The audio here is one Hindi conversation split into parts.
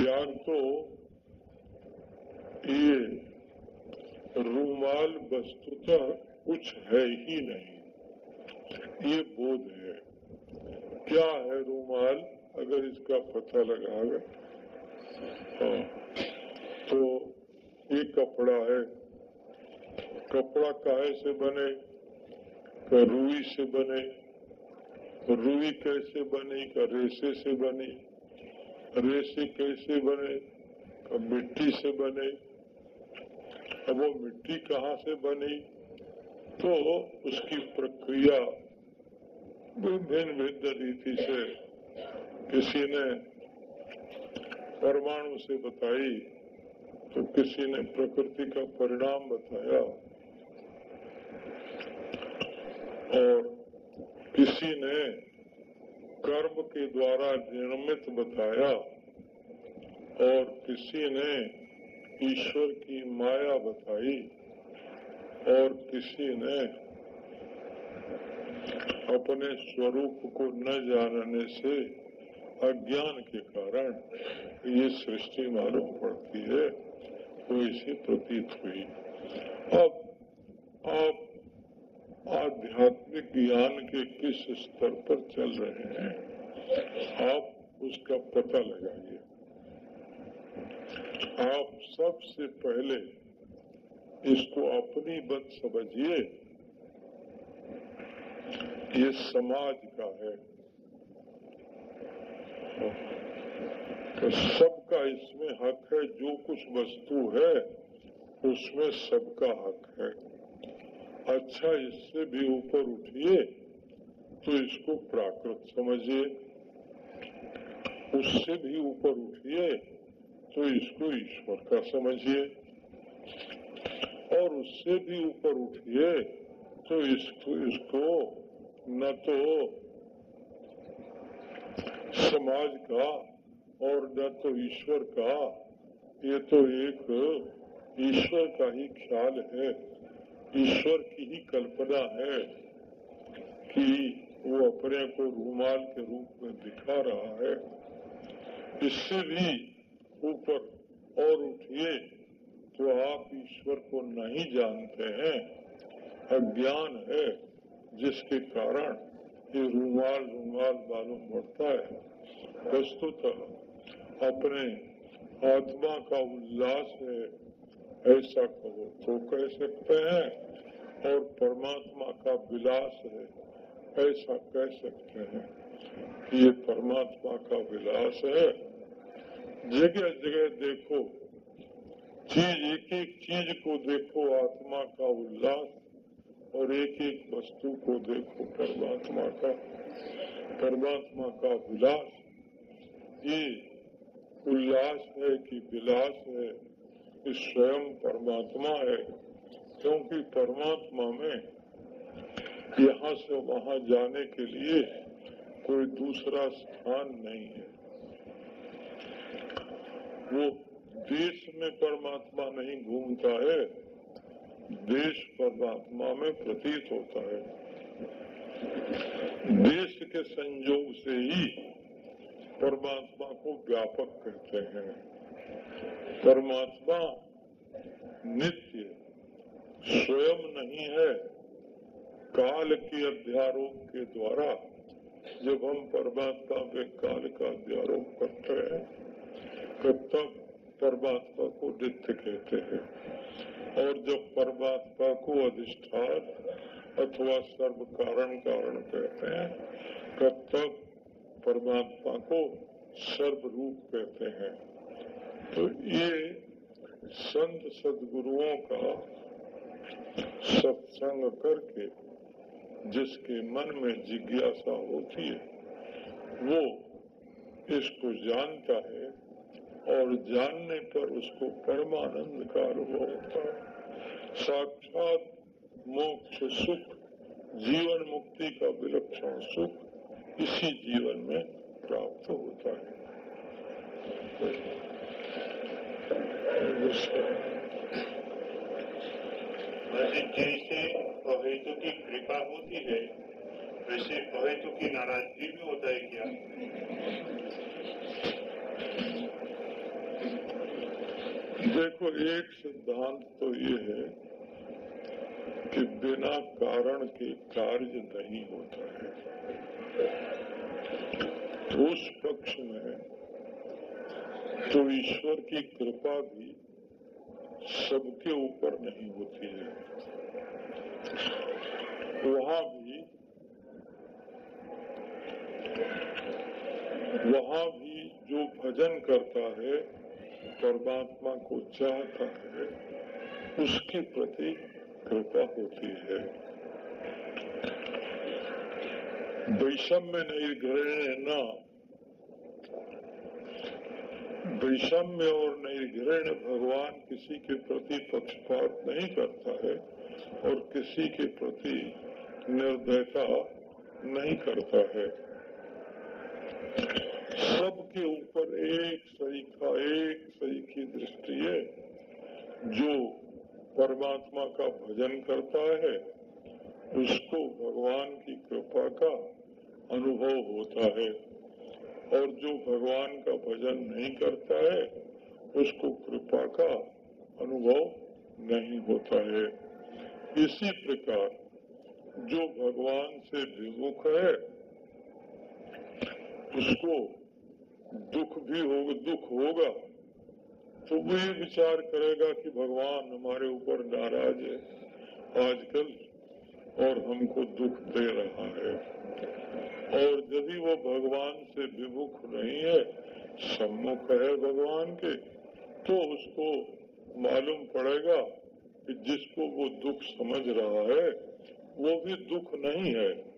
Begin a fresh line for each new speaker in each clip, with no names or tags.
त्याग तो ये रूमाल वस्तुतः कुछ है ही नहीं। ये बोध है। क्या है रूमाल? अगर इसका पता लगा हाँ, तो ये कपड़ा है। कपड़ा काहे से बने? रुई से बने। रुई कैसे बनी? का रेशे से बनी? रेसे कैसे बने का मिट्टी से बने, अब वो मिट्टी कहाँ से बनी? तो उसकी प्रक्रिया भिन्न भिन्न रीति से किसी ने परमाणु से बताई तो किसी ने प्रकृति का परिणाम बताया, और किसी ने कर्म के द्वारा निर्मित बताया और किसी ने ईश्वर की माया बताई और किसी ने अपने स्वरूप को न जानने से अज्ञान के कारण ये सृष्टि मालूम पड़ती है वो इसी प्रतीत हुई। अब आप आध्यात्मिक ज्ञान के किस स्तर पर चल रहे हैं, आप उसका पता लगाइए। आप सबसे पहले इसको अपनी बत समझिए, ये समाज का है। तो सबका इसमें हक है, जो कुछ वस्तु है, उसमें सबका हक है। अच्छा इससे भी ऊपर उठिए तो इसको प्राकृत समझिए। उससे भी ऊपर उठिए तो इसको ईश्वर का समझिए। और उससे भी ऊपर उठिए तो इसको इसको न तो समाज का और न तो ईश्वर का, ये तो एक ईश्वर का ही ख्याल है। ईश्वर की ही कल्पना है कि वो अपने को रूमाल के रूप में दिखा रहा है। इससे भी ऊपर और उठिए तो आप ईश्वर को नहीं जानते हैं। अज्ञान है, जिसके कारण ये रूमाल रूमाल मालूम पड़ता है। वस्तुतः अपने आत्मा का उल्लास है ऐसा कहो तो कह सकते हैं? और परमात्मा का विलास है, ऐसा कह सकते हैं कि ये परमात्मा का विलास है। जगह जगह देखो, चीज़ एक एक चीज़ को देखो, आत्मा का उल्लास, और एक एक वस्तु को देखो, परमात्मा का परमात्मा का विलास। ये उल्लास है कि विलास है। कि स्वयं परमात्मा है, क्योंकि परमात्मा में यहाँ से वहाँ जाने के लिए कोई दूसरा स्थान नहीं है। वो देश में परमात्मा नहीं घूमता है, देश परमात्मा में प्रतीत होता है। देश के संयोग से ही परमात्मा को व्यापक कहते हैं। परमात्मा नित्य स्वयं नहीं है। काल के अध्यारोप के द्वारा जब हम परमात्मा में काल का अध्यारोप करते हैं तो तब परमात्मा को नित्य कहते हैं। और जब परमात्मा को अधिष्ठान अथवा सर्व कारण कारण कहते हैं तब तब परमात्मा को सर्वरूप कहते हैं। तो ये संत सदगुरुओं का सत्संग करके जिसके मन में जिज्ञासा होती है, वो इसको जानता है और जानने पर उसको परमानंद का अनुभव होता है। साक्षात मोक्ष सुख, जीवन मुक्ति का विलक्षण सुख इसी जीवन में प्राप्त होता है।
वैसे जैसे अवैधों की कृपा होती है, वैसे अवैधों की नाराज़गी भी होता है क्या?
देखो, एक सिद्धांत तो ये है कि बिना कारण के कार्य नहीं होता है। उस पक्ष में तो ईश्वर की कृपा भी सबके ऊपर नहीं होती है। वहाँ भी वहाँ भी जो भजन करता है, परमात्मा को चाहता है, उसके प्रति कृपा होती है। वैषम्य निर्घृण्य न वैषम्य और निर्घृण्य भगवान किसी के प्रति पक्षपात नहीं करता है और किसी के प्रति निर्दयता नहीं करता है। सबके ऊपर एक सही का एक सही की दृष्टि है। जो परमात्मा का भजन करता है, उसको भगवान की कृपा का अनुभव होता है। और जो भगवान का भजन नहीं करता है, उसको कृपा का अनुभव नहीं होता है। इसी प्रकार, जो भगवान से विमुख है, उसको दुख भी होगा, दुख होगा तो वो ये विचार करेगा कि भगवान हमारे ऊपर नाराज़ है। आजकल और हमको दुख दे रहा है। और यदि वो भगवान से विमुख नहीं है, सम्मुख है भगवान के तो उसको मालूम पड़ेगा कि जिसको वो दुख समझ रहा है, वो भी दुख नहीं है।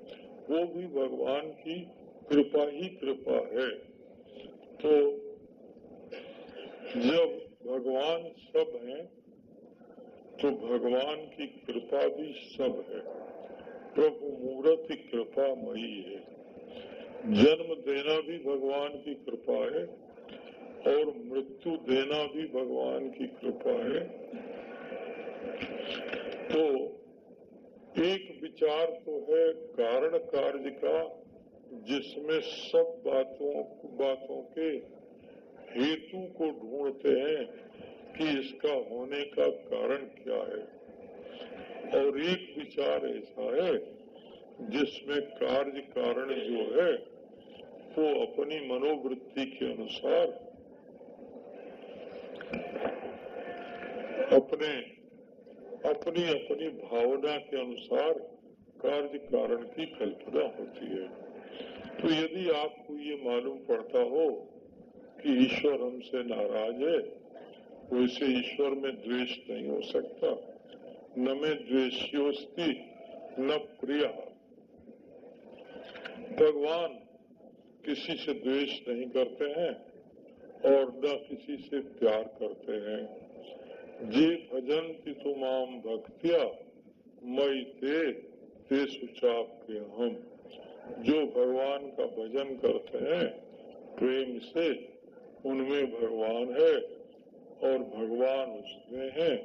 वो भी भगवान की कृपा ही कृपा है। तो जब भगवान सब है तो भगवान की कृपा भी सब है। प्रभु मूर्त कृपा मई है। जन्म देना भी भगवान की कृपा है और मृत्यु देना भी भगवान की कृपा है। तो एक विचार तो है कारण कार्य का, जिसमें सब बातों बातों के हेतु को ढूंढते हैं। कि इसका होने का कारण क्या है? और एक विचार ऐसा है, जिसमें कार्य कारण जो है, वो अपनी मनोवृत्ति के अनुसार अपने, अपनी अपनी भावना के अनुसार कार्य कारण की कल्पना होती है। तो यदि आपको ये मालूम पड़ता हो कि ईश्वर हमसे नाराज़ है वैसे ईश्वर में द्वेष नहीं हो सकता। न में द्वेष्योस्ती न प्रिया। भगवान किसी से द्वेष नहीं करते हैं और न किसी से प्यार करते हैं। जे भजन की तुमाम भक्तिया मई ते, ते सुचाप के हम। जो भगवान का भजन करते हैं प्रेम से उनमें भगवान है। और भगवान उसमें है।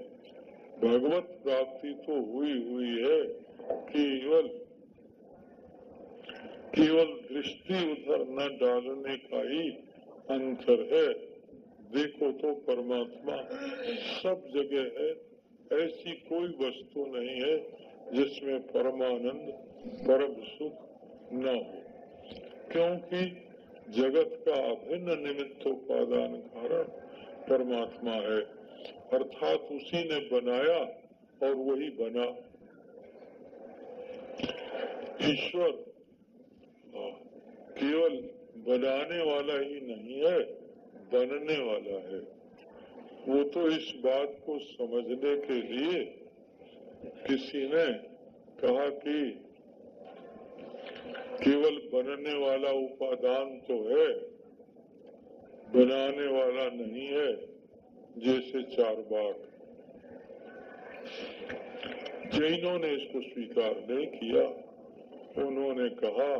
भगवत प्राप्ति तो हुई हुई है। केवल केवल दृष्टि उधर न डालने का ही अंतर है। देखो तो परमात्मा सब जगह है। ऐसी कोई वस्तु नहीं है जिसमें परमानंद, परम सुख न हो। क्योंकि जगत का अभिन्न निमित्तोपादान कारण परमात्मा है। अर्थात उसी ने बनाया और वही बना। ईश्वर केवल बनाने वाला ही नहीं है, बनने वाला है। वो तो इस बात को समझने के लिए किसी ने कहा कि केवल बनने वाला उपादान तो है बनाने वाला नहीं है, जैसे चार बाग। जैनों ने इसको स्वीकार नहीं किया, उन्होंने कहा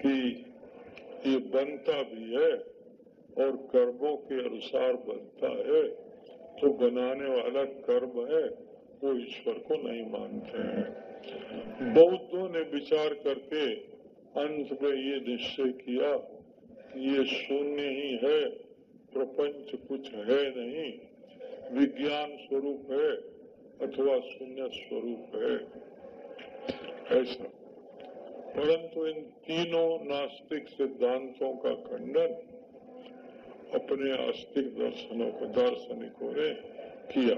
कि ये बनता भी है और कर्मों के अनुसार बनता है तो बनाने वाला कर्म है, वो ईश्वर को नहीं मानते हैं। बौद्धों ने विचार करके अंत में ये निश्चय किया ये शून्य ही है, प्रपंच कुछ है नहीं। विज्ञान स्वरूप है अथवा शून्य स्वरूप है। ऐसा। परंतु इन तीनों नास्तिक सिद्धांतों का खंडन अपने आस्तिक दर्शनों को दार्शनिकों ने किया।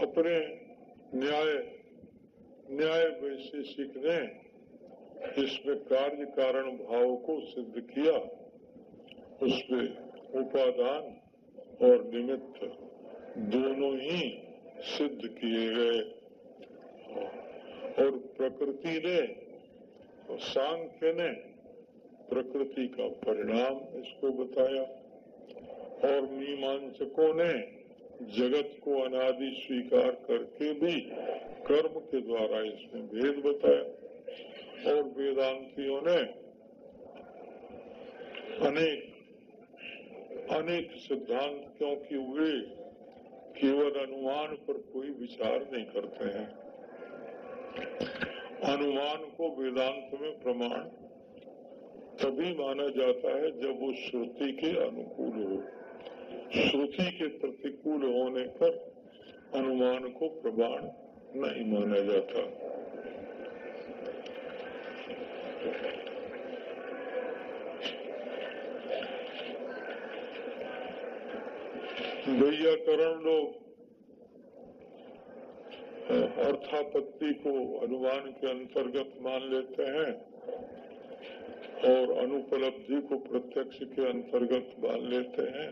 अपने न्याय न्याय वैशेषिक ने इसमें कार्य कारण भाव को सिद्ध किया, उसमें उपादान और निमित्त दोनों ही सिद्ध किए गए। और प्रकृति ने सांख्य ने प्रकृति का परिणाम इसको बताया। और मीमांसकों ने जगत को अनादि स्वीकार करके भी कर्म के द्वारा इसमें भेद बताया। और वेदांतियों ने अनेक अनेक सिद्धांत क्योंकि वे केवल अनुमान पर कोई विचार नहीं करते हैं। अनुमान को वेदांत में प्रमाण तभी माना जाता है जब वो श्रुति के अनुकूल हो। श्रुति के प्रतिकूल होने पर अनुमान को प्रमाण नहीं माना जाता। वैयाकरण लोग अर्थापत्ति को अनुमान के अंतर्गत मान लेते हैं और अनुपलब्धि को प्रत्यक्ष के अंतर्गत मान लेते हैं।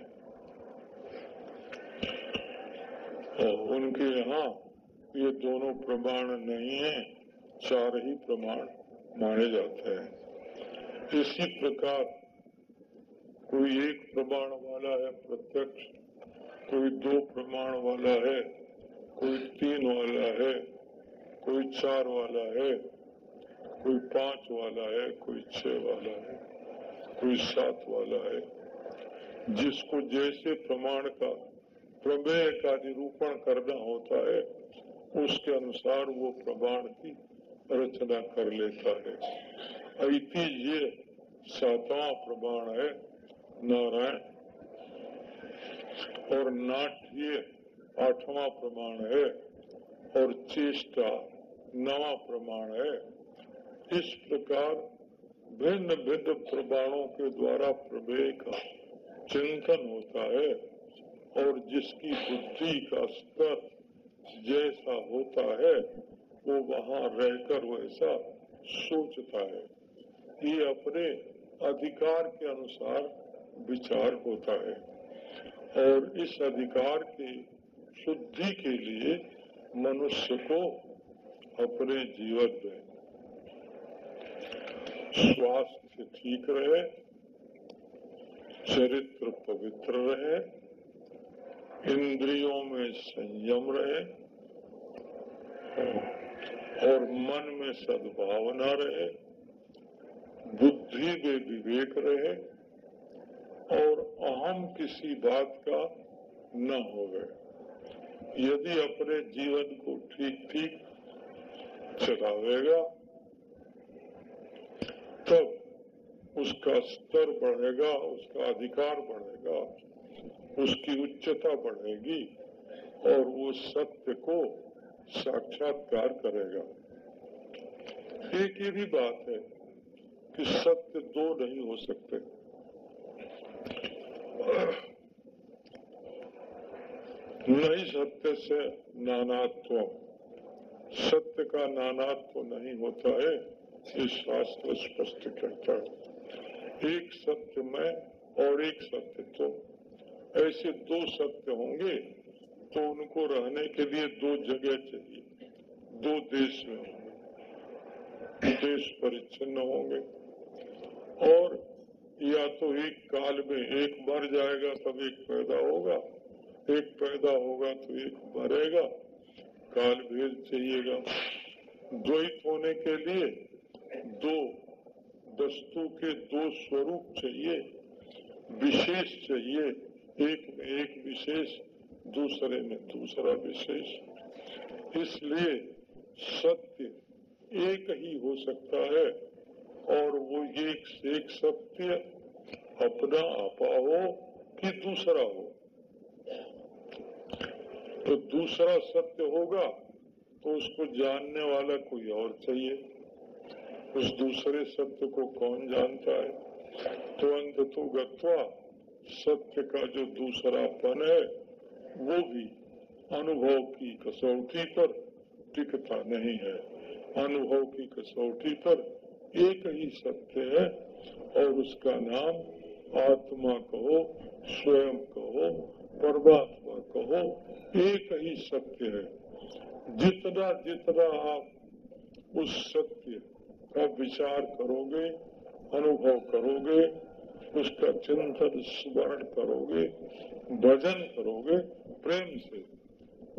और उनके यहाँ ये दोनों प्रमाण नहीं है, चार ही प्रमाण। माने जाते हैं। इसी प्रकार कोई एक प्रमाण वाला है, प्रत्यक्ष। कोई दो प्रमाण वाला है, कोई तीन वाला है, कोई चार वाला है, कोई पाँच वाला है, कोई छह वाला है, कोई सात वाला है। जिसको जैसे प्रमाण का प्रमेय का निरूपण करना होता है, उसके अनुसार वो प्रमाण की रचना कर लेता है। ऐति ये सातवां प्रमाण है, नारायण। और नाट्य आठवां प्रमाण है, और चेष्टा नवा प्रमाण है। इस प्रकार भिन्न भिन्न प्रमाणों के द्वारा प्रमेय का चिंतन होता है, और जिसकी बुद्धि का स्तर जैसा होता है वो वहाँ रहकर वैसा सोचता है ये अपने अधिकार के अनुसार विचार होता है। और इस अधिकार की शुद्धि के लिए मनुष्य को अपने जीवन में स्वास्थ्य ठीक रहे, चरित्र पवित्र रहे, इंद्रियों में संयम रहे और मन में सद्भावना रहे, बुद्धि में विवेक रहे, और अहम किसी बात का न हो गए यदि अपने जीवन को ठीक ठीक चलावेगा, तब उसका स्तर बढ़ेगा, उसका अधिकार बढ़ेगा, उसकी उच्चता बढ़ेगी, और वो सत्य को साक्षात्कार करेगा। एक ये भी बात है कि सत्य दो नहीं हो सकते। नहीं सत्य से नानात्व। सत्य का नानात्व नहीं होता है, ये शास्त्र स्पष्ट करता है। एक सत्य में और एक सत्य तो। ऐसे दो सत्य होंगे तो उनको रहने के लिए दो जगह चाहिए। दो देश में देश परिच्छिन्न होंगे। और या तो एक काल में एक मर जाएगा, तब एक पैदा होगा। एक पैदा होगा तो एक मरेगा। काल भेद चाहिएगा। द्वैत होने के लिए दो वस्तु के दो स्वरूप चाहिए। विशेष चाहिए। एक में एक विशेष दूसरे में दूसरा विशेष। इसलिए सत्य एक ही हो सकता है, और वो एक से एक सत्य अपना आपा हो कि दूसरा हो। तो दूसरा सत्य होगा तो उसको जानने वाला कोई और चाहिए। उस दूसरे सत्य को कौन जानता है? तो अंत तो गत्वा सत्य का जो दूसरापन है वो भी अनुभव की कसौटी पर टिकता नहीं है। अनुभव की कसौटी पर एक ही सत्य है, और उसका नाम आत्मा कहो, स्वयं कहो, परमात्मा कहो, एक ही सत्य है। जितना जितना आप उस सत्य का विचार करोगे, अनुभव करोगे उसका चिंतन, स्मरण करोगे, भजन करोगे, प्रेम से।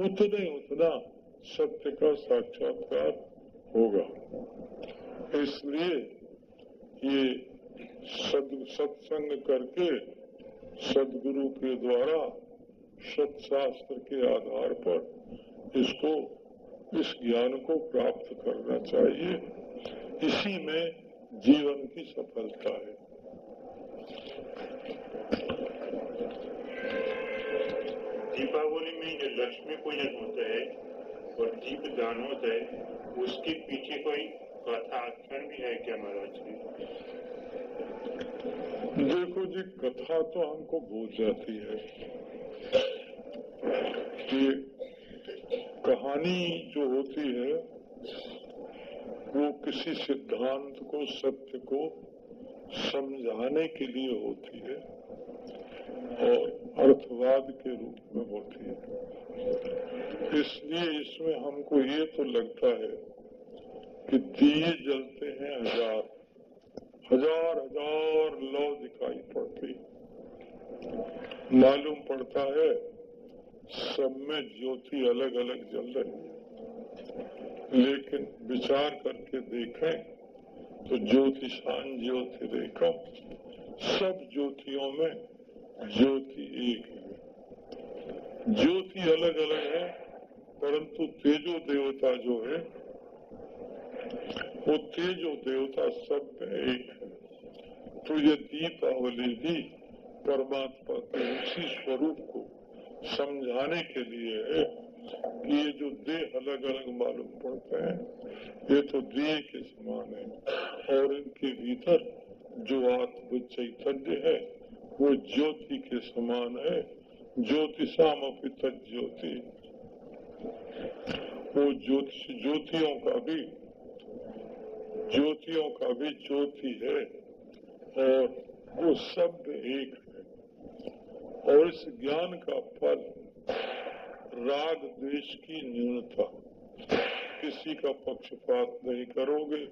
उतने उतना सत्य का साक्षात्कार होगा। इसलिए ये सत्संग करके सदगुरु के द्वारा सत्शास्त्र के आधार पर इसको, इस ज्ञान को प्राप्त करना चाहिए। इसी में जीवन की सफलता है।
दीपावली में जो लक्ष्मी पूजन होता है और दीप दान होता है, उसके पीछे कोई कथा आख्यान भी है क्या महाराज जी?
देखो जी, कथा तो हमको भूल जाती है। कि कहानी जो होती है, वो किसी सिद्धांत को, सत्य को समझाने के लिए होती है और अर्थवाद के रूप में होती है। इसलिए इसमें हमको ये तो लगता है कि दिए जलते हैं हज़ार हज़ार हज़ार लौ दिखाई पड़ती मालूम पड़ता है सब में ज्योति अलग अलग जल रही है। लेकिन विचार करके देखें तो ज्योतिषान ज्योति देखो। सब ज्योतियों में ज्योति एक है। ज्योति अलग अलग है, परंतु तेजो देवता जो है, वो तेजो देवता सब में एक है। तो ये दीपावली भी परमात्मा के उसी स्वरूप को समझाने के लिए है। ये जो देह अलग अलग मालूम पड़ते हैं, ये तो देह के समान है। और इनके भीतर जो आत्म चैतन्य है, वो ज्योति के समान है। ज्योतिषाम ज्योति। वो ज्योतिष, ज्योतियों का भी, ज्योतियों का भी ज्योति है। और वो सब एक है। और इस ज्ञान का फल राग द्वेष की न्यूनता। किसी का पक्षपात नहीं करोगे,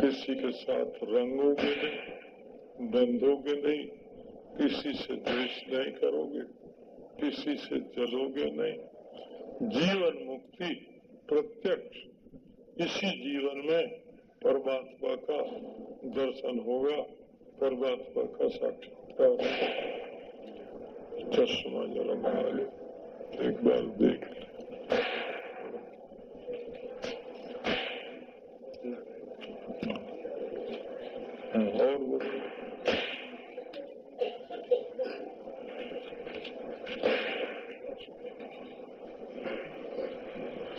किसी के साथ रंगोगे नहीं, बंधोगे नहीं, किसी से द्वेष नहीं करोगे, किसी से जलोगे नहीं। जीवन मुक्ति प्रत्यक्ष, इसी जीवन में परमात्मा का दर्शन होगा, परमात्मा का साक्षात्कार चश्मा जला एक बार देख और वो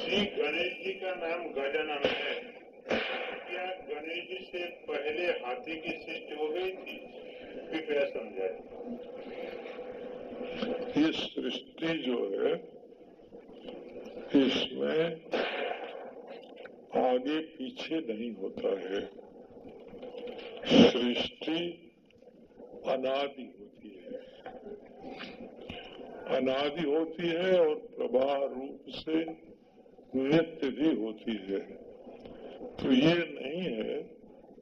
श्री गणेश जी का नाम गजानन है क्या गणेश जी से पहले हाथी की सृष्टि हो गई थी कृपया समझाए
ये सृष्टि जो है इसमें आगे पीछे नहीं होता है सृष्टि अनादि होती है अनादि होती है और प्रवाह रूप से नित्य भी होती है तो ये नहीं है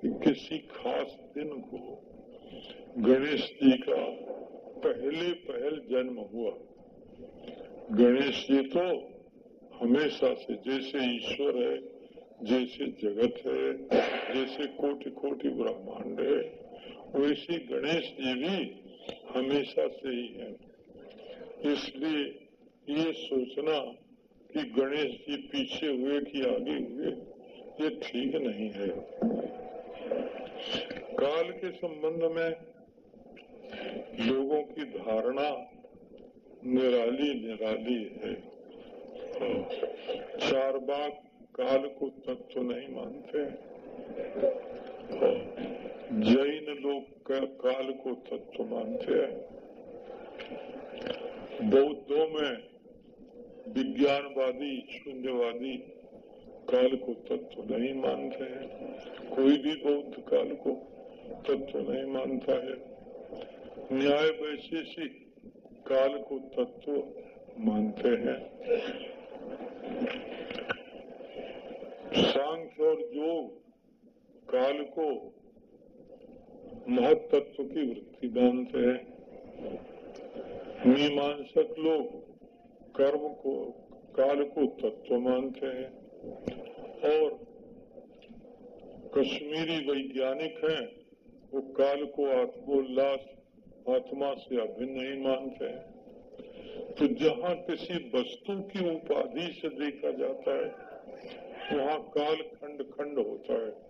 कि किसी खास दिन को गणेश जी का पहले पहल जन्म हुआ। गणेश जी तो हमेशा से जैसे ईश्वर है, जैसे जगत है, जैसे कोटि कोटि ब्रह्मांड है, वैसे गणेश जी भी हमेशा से ही है। इसलिए ये सोचना कि गणेश जी पीछे हुए कि आगे हुए, ये ठीक नहीं है। काल के संबंध में लोगों की धारणा निराली निराली है। चार बाग काल को तत्व नहीं मानते। जैन लोग काल को तत्व मानते हैं। बौद्धों में विज्ञानवादी, शून्यवादी काल को तत्व नहीं मानते हैं। कोई भी बौद्ध काल को तत्व नहीं मानता है। न्याय वैशेषिक काल को तत्व मानते हैं। सांख्य और योग काल को महत्व की वृत्ति मानते हैं। मीमांसक लोग कर्म को, काल को तत्व मानते हैं। और कश्मीरी वैज्ञानिक हैं, वो काल को आत्मोल्लास, आत्मा से अभिन्न नहीं मानते हैं। तो जहाँ किसी वस्तु की उपाधि से देखा जाता है, वहाँ काल खंड खंड होता है।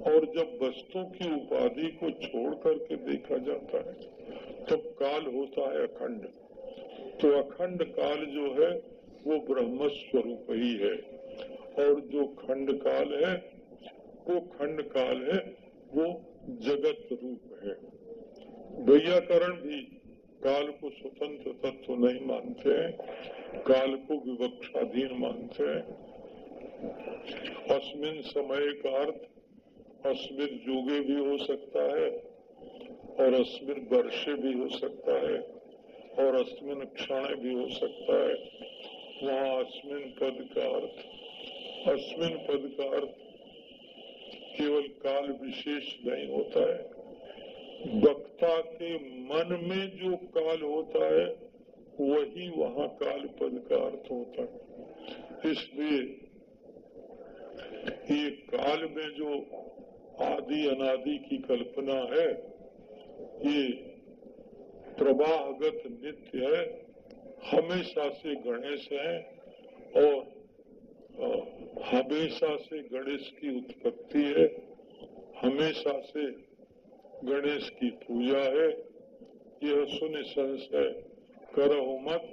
और जब वस्तु की उपाधि को छोड़ करके देखा जाता है, तब काल होता है अखंड। तो अखंड काल जो है, वो ब्रह्म स्वरूप ही है। और जो खंड काल है, वो खंड काल है, वो जगत रूप है। वैयाकरण भी काल को स्वतंत्र तत्व नहीं मानते काल को विवक्षाधीन मानते अस्मिन समय का अर्थ, अस्मिन जुगे भी हो सकता है, और अस्मिन वर्षे भी हो सकता है, और अस्मिन क्षण भी हो सकता है। वहाँ अस्मिन पद का अर्थ अस्मिन पद का अर्थ केवल काल विशेष नहीं होता है। वक्ता के मन में जो काल होता है, वही वहाँ काल पद का अर्थ होता है। इसलिए ये काल में जो आदि अनादि की कल्पना है, ये प्रवाहगत नित्य है, हमेशा से गणेश है और हमेशा से गणेश की उत्पत्ति है, हमेशा से गणेश की पूजा है, यह सुन संशय करो मत,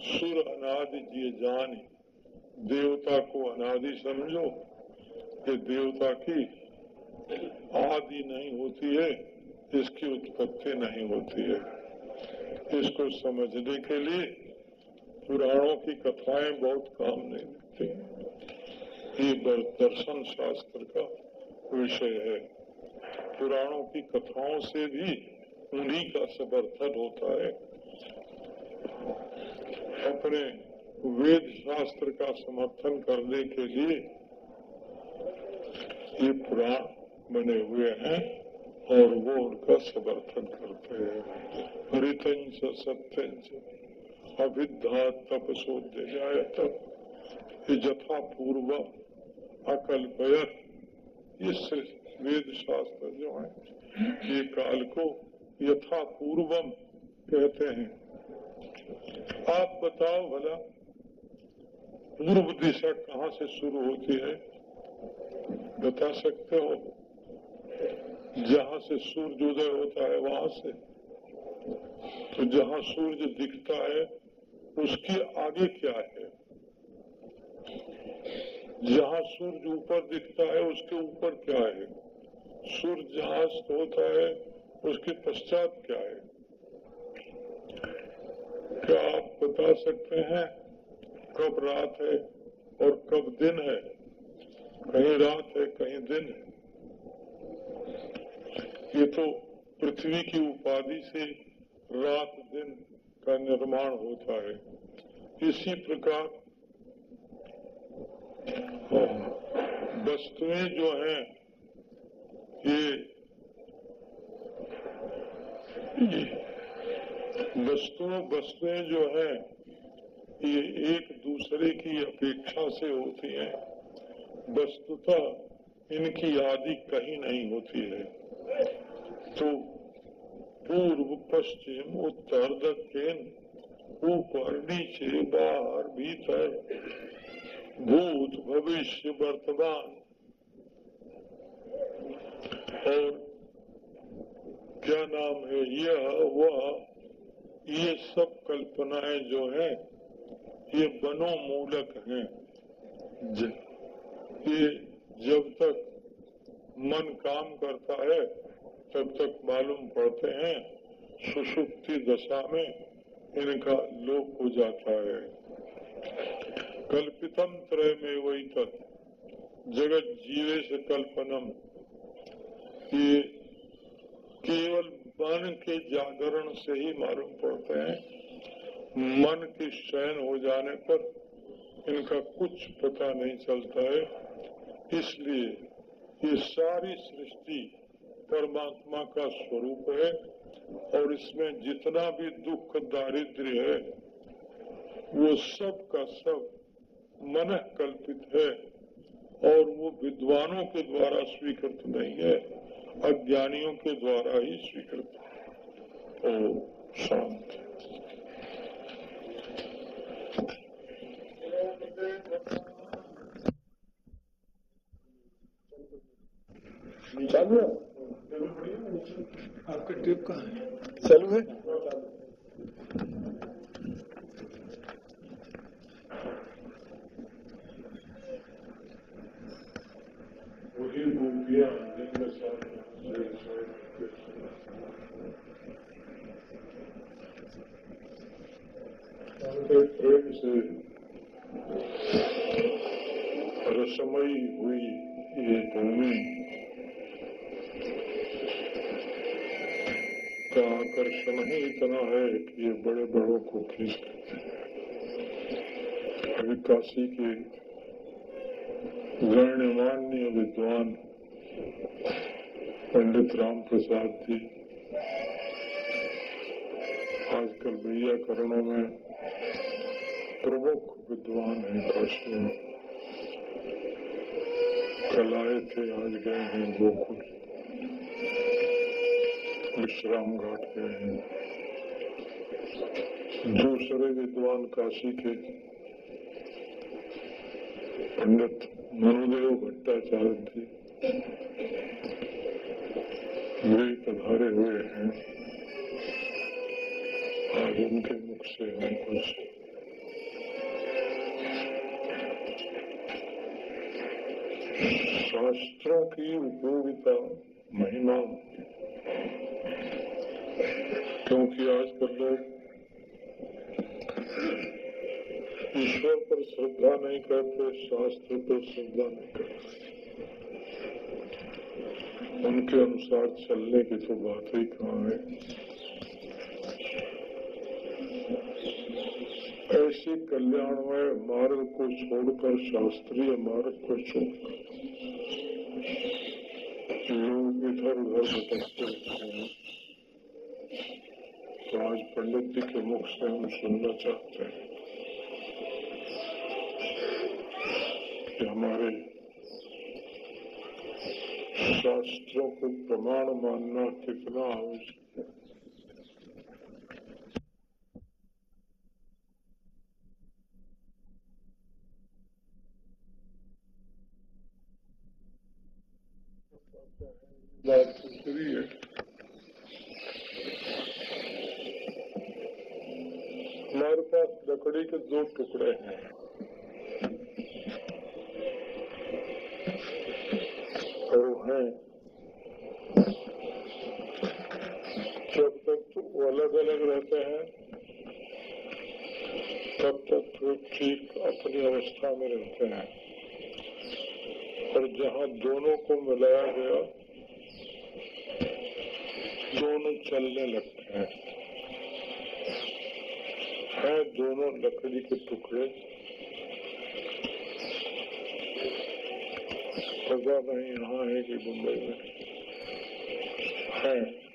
सुर अनादि जिये जान। देवता को अनादि समझो कि देवता की आदि नहीं होती है, इसकी उत्पत्ति नहीं होती है। इसको समझने के लिए पुराणों की कथाएँ बहुत काम नहीं देती। ये दर्शन शास्त्र का विषय है। पुराणों की कथाओं से भी उन्हीं का समर्थन होता है। अपने वेद शास्त्र का समर्थन करने के लिए ये पुराण बने हुए हैं और वो उनका समर्थन करते हैं। ऋतंच सत्यंच अविद्या तपसोद्य जाए यथा पूर्व अकल्पय इस वेद शास्त्र जो है, ये काल को यथा पूर्वम कहते हैं। आप बताओ भला, पूर्व दिशा कहाँ से शुरू होती है? बता सकते हो? जहाँ से सूर्योदय होता है, वहाँ से। तो जहाँ सूर्य दिखता है उसके आगे क्या है? जहाँ सूर्य ऊपर दिखता है, उसके ऊपर क्या है? सूर्य जहाँ होता है, उसके पश्चात क्या है? क्या आप बता सकते हैं कब रात है और कब दिन है? कहीं रात है, कहीं दिन है। ये तो पृथ्वी की उपाधि से रात, दिन का निर्माण होता है। इसी प्रकार, वस्तुएँ जो हैं, ये वस्तुओं वस्तुएँ जो हैं, ये एक दूसरे की अपेक्षा से होती हैं। वस्तुता इनकी आदि कहीं नहीं होती है। तो पूर्व पश्चिम उत्तर दक्षिण ऊपर नीचे बाहर भीतर भूत भविष्य वर्तमान। और क्या नाम है यह वह ये सब कल्पनाएँ जो हैं ये मनोमूलक हैं। ये जब तक मन काम करता है तब तक मालूम पड़ते हैं सुसुप्ति दशा में इनका लोप हो जाता है। कल्पितम त्रय में वही तक जगत जीवे से कल्पनम। ये केवल मन के जागरण से ही मालूम पड़ते हैं। मन के शयन हो जाने पर इनका कुछ पता नहीं चलता है। इसलिए ये सारी सृष्टि परमात्मा का स्वरूप है और इसमें जितना भी दुख, दारिद्र्य है, वो सब का सब मन कल्पित है और वो विद्वानों के द्वारा स्वीकृत नहीं है, अज्ञानियों के द्वारा ही स्वीकृत ओ, शांत।
चालू है? आपका टेप कहाँ है? चालू है
प्रेम से रसमयी हुई ये भूमि का आकर्षण ही इतना है कि ये बड़े बड़ों को खींच अभी काशी के गण्यमान्य विद्वान पंडित राम प्रसाद जी आजकल व्याकरणों में प्रमुख विद्वान हैं, काशी में। कल आए थे, आज गए हैं गोकुल विश्राम घाट गए हैं। दूसरे विद्वान काशी के पंडित मनुदेव भट्टाचार्य जी, वे पधारे हुए हैं। आज उनके मुख से हम कुछ शास्त्रों की उपयोगिता महिमा क्योंकि आजकल लोग ईश्वर पर श्रद्धा नहीं करते, शास्त्र पर श्रद्धा नहीं करते। उनके अनुसार चलने की तो बात ही कहाँ है? ऐसे कल्याणमय मार्ग को छोड़कर, शास्त्रीय मार्ग को छोड़कर, लोग इधर उधर भटकते हैं। तो आज पंडित जी के मुख से हम सुनना चाहते हैं कि हमारे शास्त्रों को प्रमाण मानना कितना आवश्यक है बात दूसरी है हमारे पास लकड़ी के दो टुकड़े हैं। और वो हैं। जब तक तो वो अलग अलग रहते हैं, तब तक तो ठीक अपनी अवस्था में रहते हैं। और जहाँ दोनों को मिलाया गया, दोनों चलने लगते हैं। है, दोनों लकड़ी के टुकड़े। पता नहीं यहाँ है कि मुंबई में। है।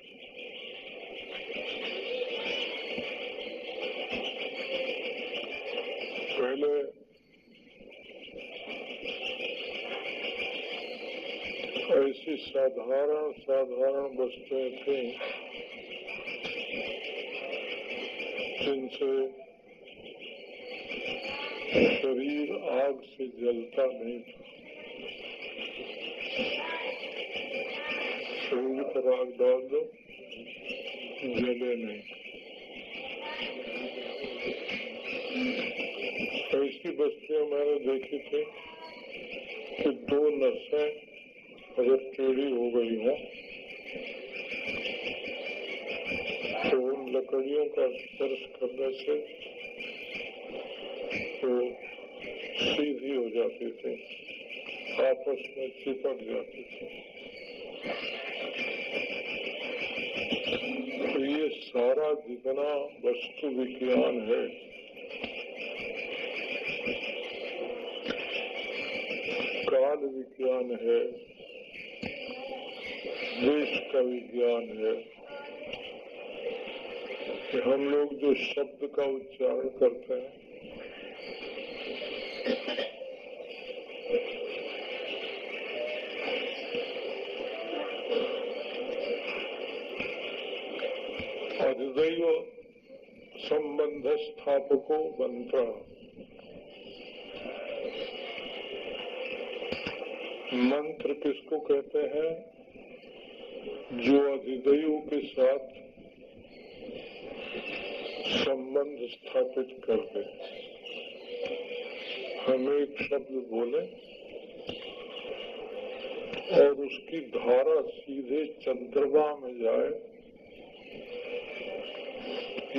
पहले ऐसी साधारण साधारण वस्तुएँ थी, जिनसे शरीर आग से जलता नहीं था। शरीर पर आग डाल दो, जले नहीं। ऐसी बस्तियाँ मैंने देखी थी कि दो नसें अगर टेढ़ी हो गई हो तो उन लकड़ियों का स्पर्श करने से तो जाती थी आपस में चिपक जाते थे तो ये सारा जितना वस्तु विज्ञान है, काल विज्ञान है, देश का विज्ञान है, कि हम लोग जो शब्द का उच्चारण करते हैं अधिदैव संबंध स्थापको मंत्र। मंत्र किसको कहते हैं? जो अधिदैव के साथ संबंध स्थापित करते दे हम एक शब्द बोले और उसकी धारा सीधे चंद्रमा में जाए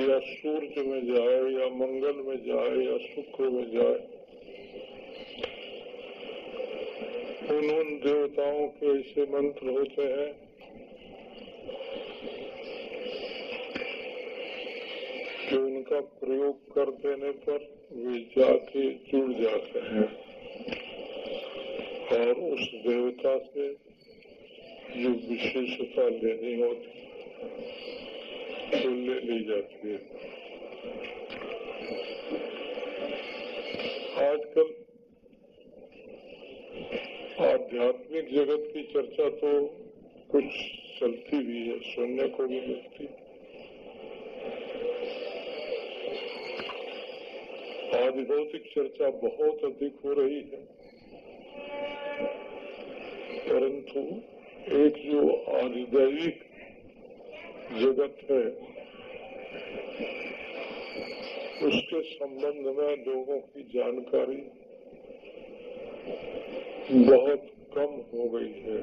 या सूर्य में जाए या मंगल में जाए या शुक्र में जाए। उन उन देवताओं के ऐसे मंत्र होते हैं। कि उनका प्रयोग कर देने पर वे जुड़ जाते हैं और उस देवता से जो विशेषता लेनी होती तो ले, ली जाती है। आजकल आध्यात्मिक जगत की चर्चा तो कुछ चलती भी है, सुनने को भी मिलती। आज भौतिक चर्चा बहुत अधिक हो रही है। परंतु एक जो आधिदैविक जगत है, उसके संबंध में लोगों की जानकारी बहुत कम हो गई है।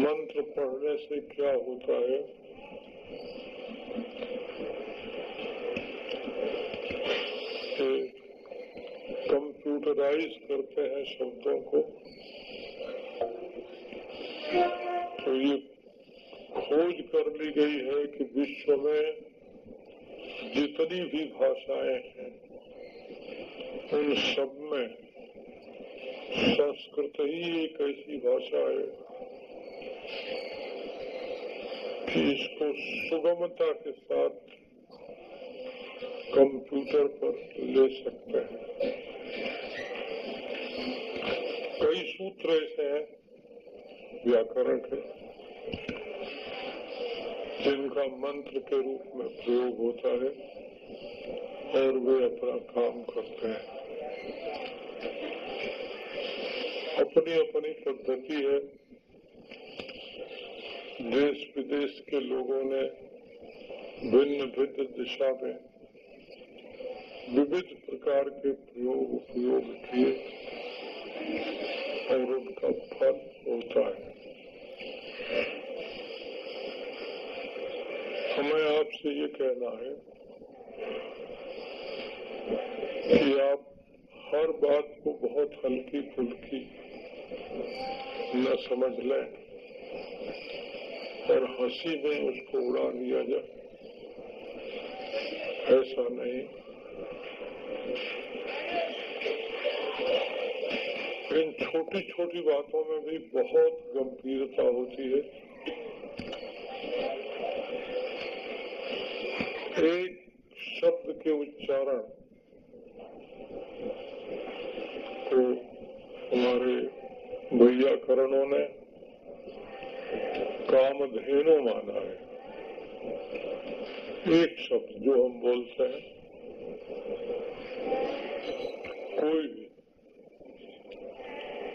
मंत्र पढ़ने से क्या होता है कि कंप्यूटराइज करते हैं शब्दों को। तो ये खोज कर ली गई है कि विश्व में जितनी भी भाषाएँ हैं, उन सब में संस्कृत ही एक ऐसी भाषा है कि इसको सुगमता के साथ कंप्यूटर पर ले सकते हैं। कई सूत्र ऐसे हैं, व्याकरण के, जिनका मंत्र के रूप में प्रयोग होता है और वे अपना काम करते हैं। अपनी अपनी पद्धति है। देश विदेश के लोगों ने भिन्न भिन्न दिशा में विविध प्रकार के प्रयोग उपयोग किए और उनका फल होता है। हमें आपसे ये कहना है कि आप हर बात को बहुत हल्की फुल्की न समझ लें और हँसी में उसको उड़ा दिया जाए। ऐसा नहीं। इन छोटी छोटी बातों में भी बहुत गंभीरता होती है। एक शब्द के उच्चारण को हमारे वैयाकरणों ने कामधेनु माना है। एक शब्द जो हम बोलते हैं कोई भी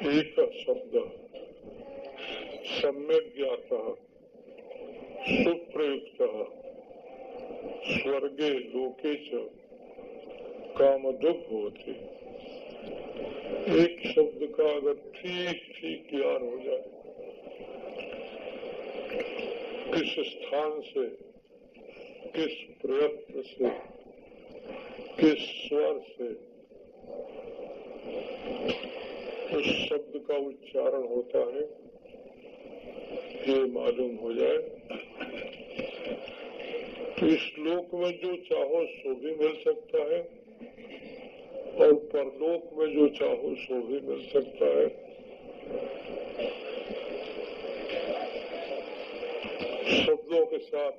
एक शब्द सम्यक ज्ञाता सुप्रयुक्त स्वर्गे लोके च कामदुख होते। एक शब्द का अगर ठीक ठीक ज्ञान हो जाए, किस स्थान से, किस प्रयत्न से, किस स्वर से उस शब्द का उच्चारण होता है, ये मालूम हो जाए। तो इस लोक में जो चाहो सो भी मिल सकता है, और परलोक में जो चाहो सो भी मिल सकता है। शब्दों के साथ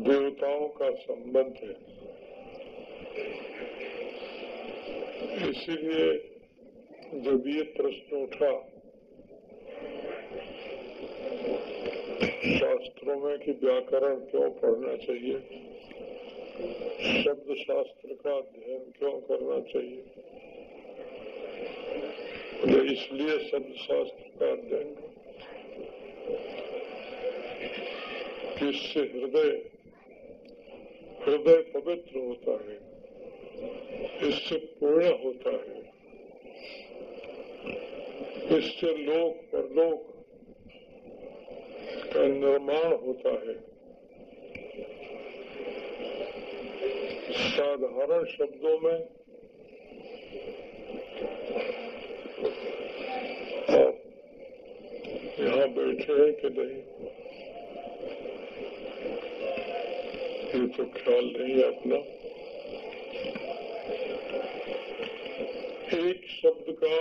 देवताओं का संबंध है। इसीलिए जब ये प्रश्न उठा। शास्त्रों में कि व्याकरण क्यों पढ़ना चाहिए? शब्द शास्त्र का अध्ययन क्यों करना चाहिए? तो इसलिए शब्द शास्त्र का अध्ययन इससे हृदय हृदय पवित्र होता है, इससे पूर्ण होता है। इससे लोक परलोक का निर्माण होता है। साधारण शब्दों में आप यहाँ बैठे हैं कि नहीं? ये तो ख्याल नहीं है अपना। एक शब्द का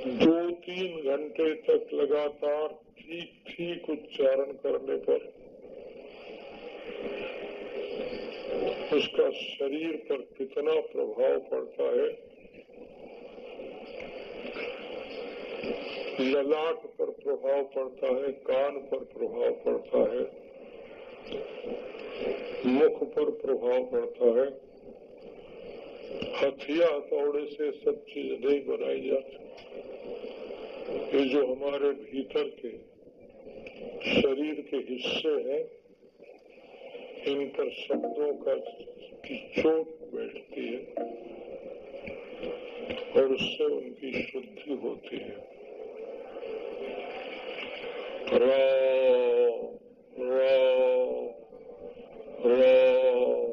दो तीन घंटे तक लगातार ठीक ठीक उच्चारण करने पर उसका शरीर पर कितना प्रभाव पड़ता है। ललाट पर प्रभाव पड़ता है, कान पर प्रभाव पड़ता है, मुख पर प्रभाव पड़ता है। हथिया हथौड़े से सब चीज़ नहीं बनाई जाती। ये जो हमारे भीतर के शरीर के हिस्से हैं, इन पर शब्दों का की चोट बैठती है और उससे उनकी शुद्धि होती है। राम राम राम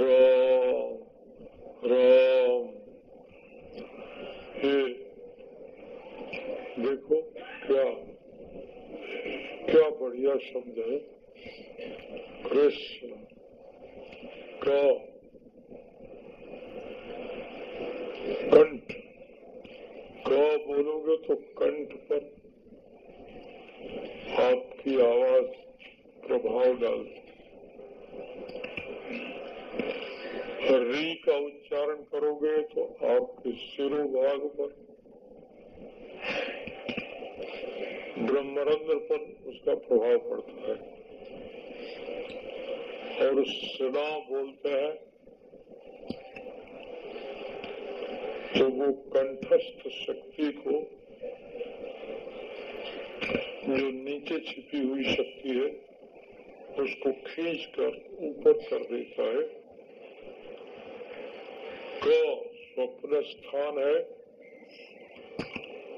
राम राम ये देखो क्या क्या शब्द कृष्ण का कंठ का बोलोगे तो कंठ पर आपकी आवाज़ प्रभाव डालती री का उच्चारण करोगे तो आपके सिरोभाग पर ब्रह्मरंध्र पर उसका प्रभाव पड़ता है और सदा बोलते हैं तो वो कंठस्थ शक्ति को जो नीचे छिपी हुई शक्ति है उसको खींच कर ऊपर कर देता है क स्वप्न स्थान है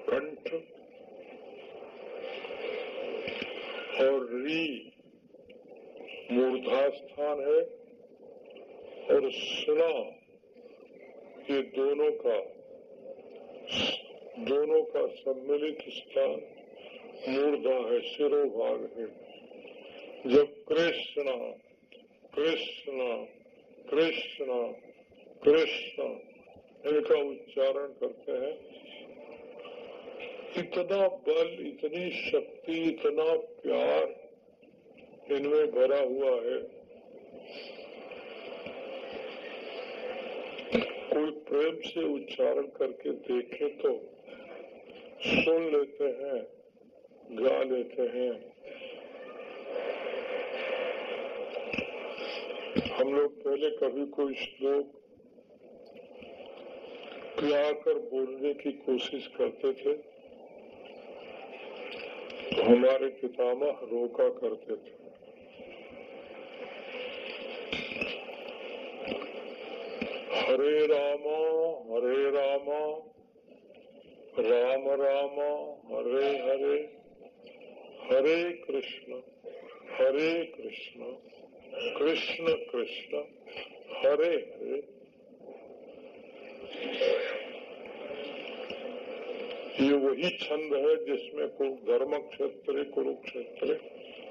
कंठ और री मूर्धा स्थान है और सुना ये दोनों का दोनों का सम्मिलित स्थान मूर्धा है शिरोभाग है जब कृष्ण कृष्ण कृष्ण कृष्ण इनका उच्चारण करते हैं। इतना बल, इतनी शक्ति, इतना प्यार इनमें भरा हुआ है। कोई प्रेम से उच्चारण करके देखे तो सुन लेते हैं, गा लेते हैं। हम लोग पहले कभी कोई श्लोक कर बोलने की कोशिश करते थे। तो हमारे पितामह रोका करते थे। हरे रामा हरे रामा, राम राम, हरे हरे हरे कृष्ण हरे कृष्ण कृष्ण कृष्ण, हरे हरे। ये वही छंद है जिसमें धर्म क्षेत्र कुरुक्षेत्र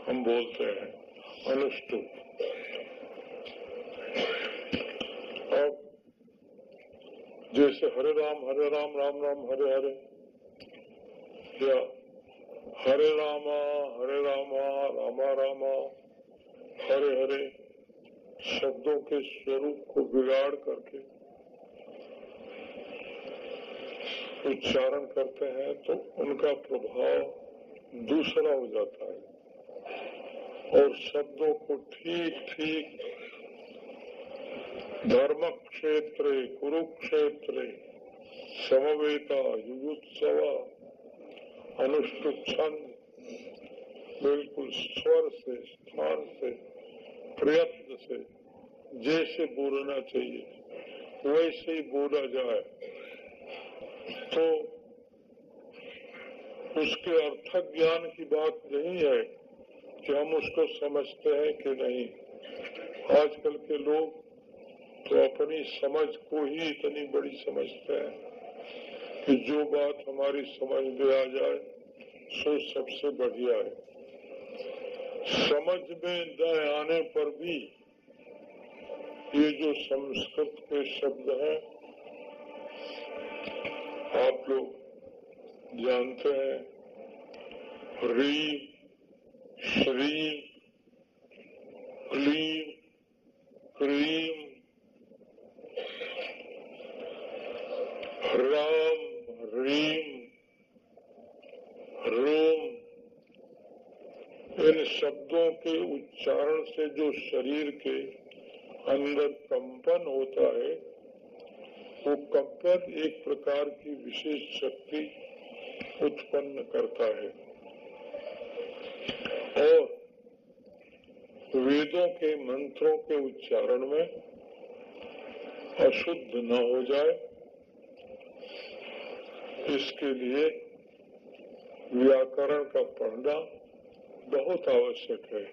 हम बोलते हैं, अनुष्टुप। अब जैसे हरे राम हरे राम राम राम, हरे हरे, या हरे रामा हरे रामा रामा रामा, हरे हरे, शब्दों के स्वरूप को बिगाड़ करके उच्चारण करते हैं तो उनका प्रभाव दूसरा हो जाता है। और शब्दों को ठीक ठीक धर्म क्षेत्र कुरुक्षेत्र, समवेता, युगुत्सव अनुष्ठुप छंद बिल्कुल स्वर से, स्थान से, प्रयत्न से, जैसे बोलना चाहिए, वैसे ही बोला जाए। तो उसके अर्थक ज्ञान की बात नहीं है कि हम उसको समझते हैं कि नहीं। आजकल के लोग तो अपनी समझ को ही इतनी बड़ी समझते हैं कि जो बात हमारी समझ में आ जाए, सो सबसे बढ़िया है। समझ में न आने पर भी ये जो संस्कृत के शब्द हैं आप लोग जानते हैं री श्री क्लीम क्रीम राम रीम रोम। इन शब्दों के उच्चारण से जो शरीर के अंदर कंपन होता है वो कंपन एक प्रकार की विशेष शक्ति उत्पन्न करता है। और वेदों के मंत्रों के उच्चारण में अशुद्ध न हो जाए, इसके लिए व्याकरण का पढ़ना बहुत आवश्यक है।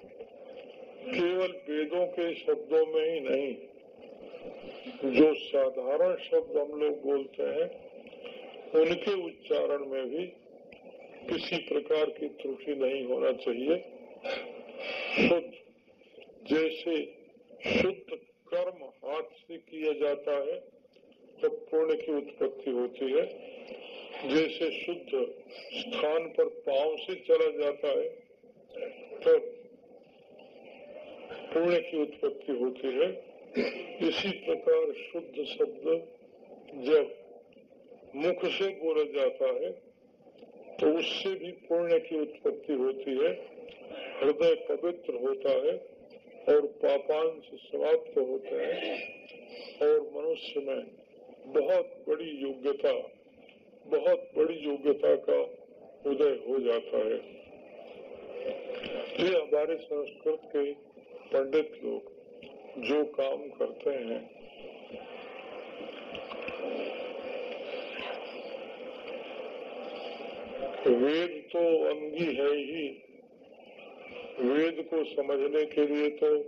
केवल वेदों के शब्दों में ही नहीं जो साधारण शब्द हम लोग बोलते हैं, उनके उच्चारण में भी किसी प्रकार की त्रुटि नहीं होना चाहिए। शुद्ध, जैसे शुद्ध कर्म हाथ से किया जाता है तब पुण्य की उत्पत्ति होती है। जैसे शुद्ध स्थान पर पाँव से चला जाता है तब पुण्य की उत्पत्ति होती है। इसी प्रकार शुद्ध शब्द जब मुख से बोला जाता है तो उससे भी पुण्य की उत्पत्ति होती है हृदय पवित्र होता है और पापांश समाप्त होते हैं और मनुष्य में बहुत बड़ी योग्यता बहुत बड़ी योग्यता का उदय हो जाता है ये हमारे संस्कृत के पंडित लोग जो काम करते हैं। वेद तो अंगी है ही। वेद को समझने के लिए तो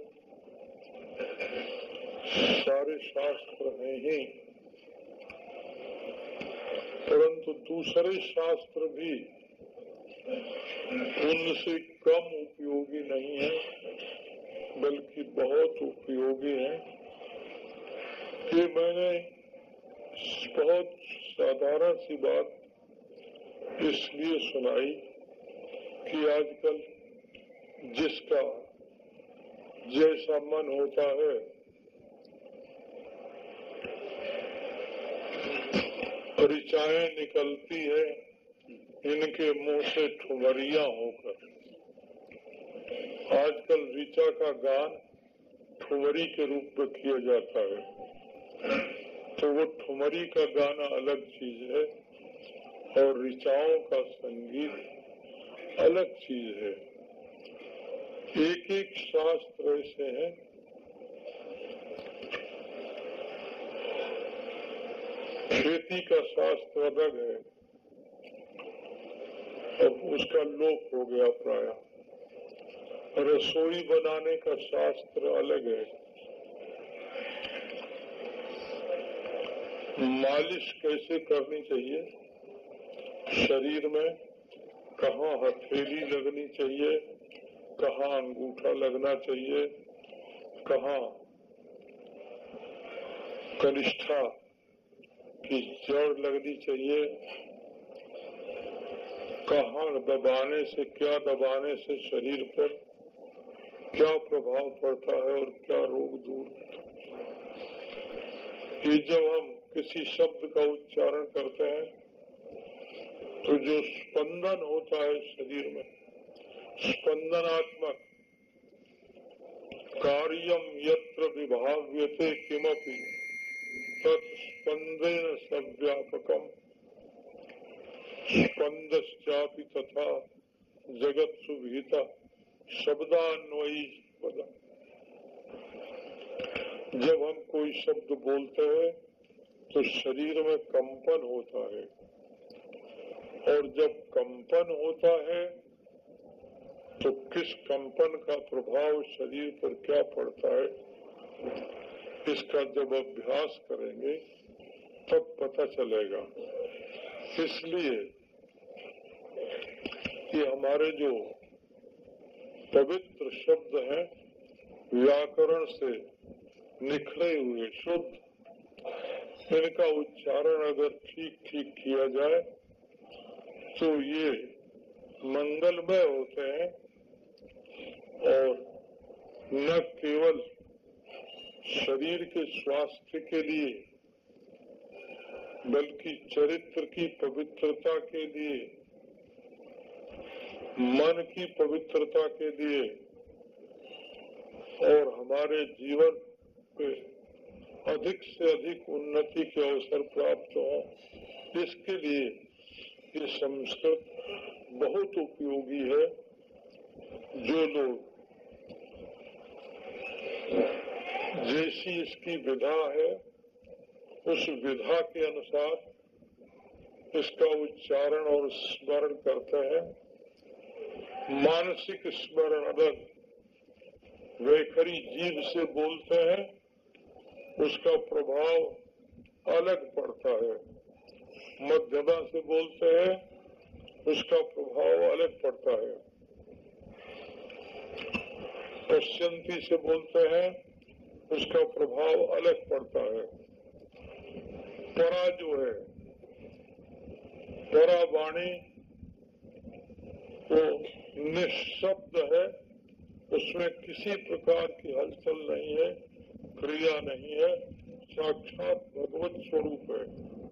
सारे शास्त्र हैं ही। परंतु दूसरे शास्त्र भी उनसे कम उपयोगी नहीं है। बल्कि बहुत उपयोगी है। कि मैंने बहुत साधारण सी बात इसलिए सुनाई कि आजकल जिसका जैसा मन होता है ऋचाएँ निकलती है, इनके मुँह से ठुमरिया होकर। आजकल ऋचा का गान ठुमरी के रूप में किया जाता है। तो वो ठुमरी का गाना अलग चीज़ है और ऋचाओं का संगीत अलग चीज़ है। एक एक शास्त्र ऐसे हैं। खेती का शास्त्र अलग है। अब उसका लोप हो गया प्राय। रसोई बनाने का शास्त्र अलग है। मालिश कैसे करनी चाहिए? शरीर में कहाँ हथेली लगनी चाहिए? कहाँ अंगूठा लगना चाहिए? कहाँ कनिष्ठा की जड़ लगनी चाहिए? कहा दबाने से, क्या दबाने से शरीर पर क्या प्रभाव पड़ता है और क्या रोग दूर ये जब हम किसी शब्द का उच्चारण करते हैं तो जो स्पंदन होता है शरीर में, स्पंदनात्मक कार्यम यत्र विभाव्यते किमपि तत्स्पंदेन सव्यापकम। स्पंदश्चापि तथा जगत सुविहिता शब्दान्वयी पद जब हम कोई शब्द बोलते हैं तो शरीर में कंपन होता है। और जब कंपन होता है तो किस कंपन का प्रभाव शरीर पर क्या पड़ता है, इसका जब अभ्यास करेंगे, तब पता चलेगा। इसलिए कि हमारे जो पवित्र शब्द है, व्याकरण से निखरे हुए शुद्ध। इनका उच्चारण अगर ठीक ठीक किया जाए तो ये मंगलमय होते हैं और न केवल शरीर के स्वास्थ्य के लिए, बल्कि चरित्र की पवित्रता के लिए मन की पवित्रता के लिए और हमारे जीवन पे अधिक से अधिक उन्नति के अवसर प्राप्त हो, इसके लिए ये संस्कृत बहुत उपयोगी है। जो लोग जैसी इसकी विधा है, उस विधा के अनुसार इसका उच्चारण और स्मरण करते हैं। मानसिक स्मरण अलग वैखरी जीव से बोलते हैं, उसका प्रभाव अलग पड़ता है। मध्यमा से बोलते हैं, उसका प्रभाव अलग पड़ता है। पश्चंती से बोलते हैं, उसका प्रभाव अलग पड़ता है। परा जो है, परा वाणी, वो निशब्द है। उसमें किसी प्रकार की हलचल नहीं है, क्रिया नहीं है। साक्षात भगवत स्वरूप है।